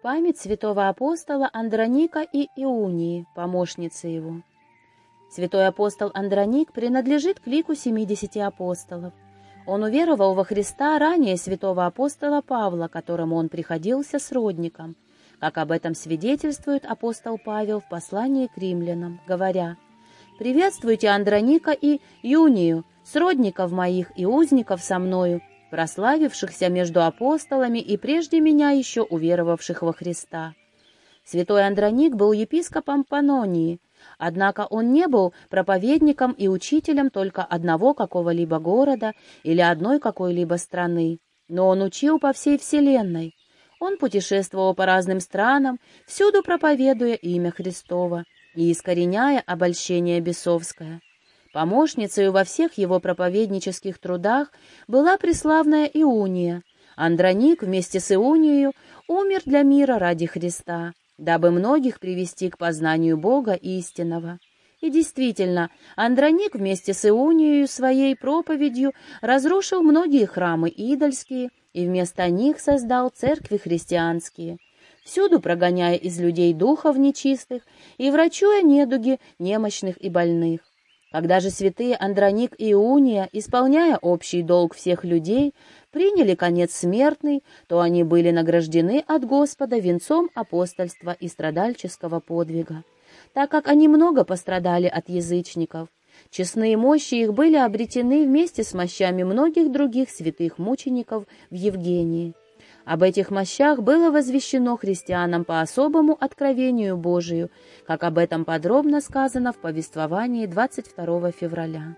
Память святого апостола Андроника и Иунии, помощницы его. Святой апостол Андроник принадлежит к лику 70 апостолов. Он уверовал во Христа ранее святого апостола Павла, которому он приходился сродником, как об этом свидетельствует апостол Павел в послании к римлянам, говоря «Приветствуйте Андроника и Юнию, сродников моих и узников со мною, прославившихся между апостолами и прежде меня еще уверовавших во Христа». Святой Андроник был епископом Панонии, Однако он не был проповедником и учителем только одного какого-либо города или одной какой-либо страны, но он учил по всей вселенной. Он путешествовал по разным странам, всюду проповедуя имя Христова и искореняя обольщение бесовское. Помощницей во всех его проповеднических трудах была преславная Иуния. Андроник вместе с Иунией умер для мира ради Христа дабы многих привести к познанию Бога истинного. И действительно, Андроник вместе с Ионией своей проповедью разрушил многие храмы идольские и вместо них создал церкви христианские, всюду прогоняя из людей духов нечистых и врачуя недуги немощных и больных. Когда же святые Андроник и Иуния, исполняя общий долг всех людей, приняли конец смертный, то они были награждены от Господа венцом апостольства и страдальческого подвига, так как они много пострадали от язычников. Честные мощи их были обретены вместе с мощами многих других святых мучеников в Евгении. Об этих мощах было возвещено христианам по особому откровению Божию, как об этом подробно сказано в повествовании 22 февраля.